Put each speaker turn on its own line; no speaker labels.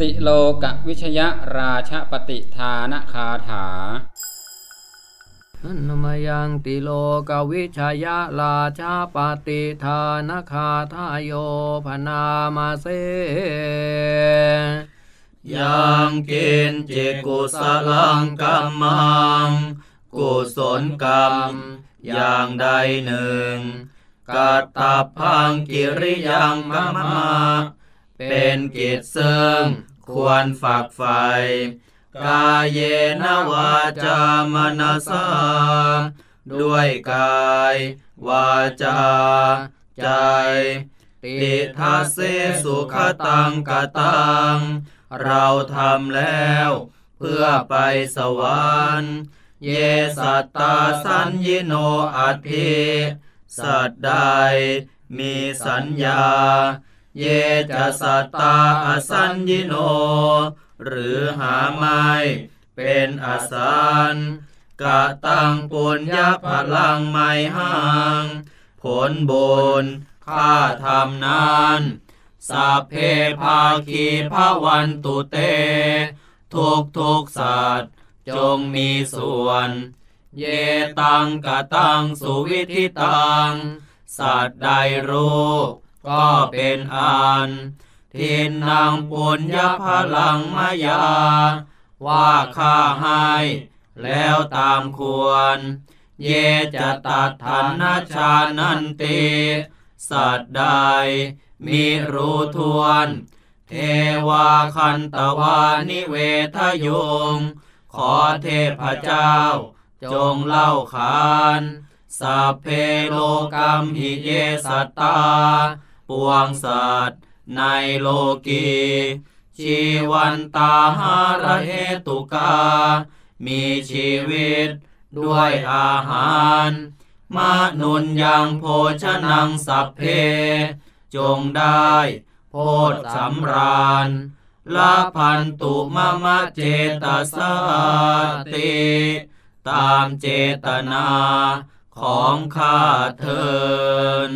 ติโลกวิชยราชปฏิทานคาถา
นันมยังติโลกวิชยราชาปฏิทานคาทายโยพนามาเส
ยังกินจิกุสลังกัมมัง กุศลกรรม อย่างใดหนึ่งกัตตพังกิริยังมะมะ เป็นกิจซึ่งควรฝักใฝ่กายเยนวาจามนสาด้วยกาย วาจา ใจ ติทัสเสสุขตังกตัง เราทำแล้ว เพื่อไปสวรรค์ เยสัตตาสัญญิโนอัติสัตใดมีสัญญา เยจะสัตตาอสัญญิโน หรือหาไม่เป็นอสันกะตังปุญญาพลังไม่ห่าง ผลบุญข้าทำนั้นสัพเพภาคีพระวันตุเต ทุกทุกสัตว์จงมีส่วน เยตังกะตังสุวิธิตัง สัตว์ใดรู้ ก็เป็นอัน ทินนางปุญญพลังมายา ว่าข้าให้แล้วตามควร เยจะตัดทันนาชานันติสัตว์ใดมีรู้ทวน เทวาคันตวานิเวทยุง ขอเทพเจ้า จงเล่าขานสัพเพโลกัมหิเยสัตตา ปวงสัตว์ในโลกีชีวันตาหาระเหตุกา มีชีวิตด้วยอาหารมนุนยังโภชนังสัพเพ จงได้โพธสำราญละพันตุมะมะเจตสาติ ตามเจตนาของข้าเทิน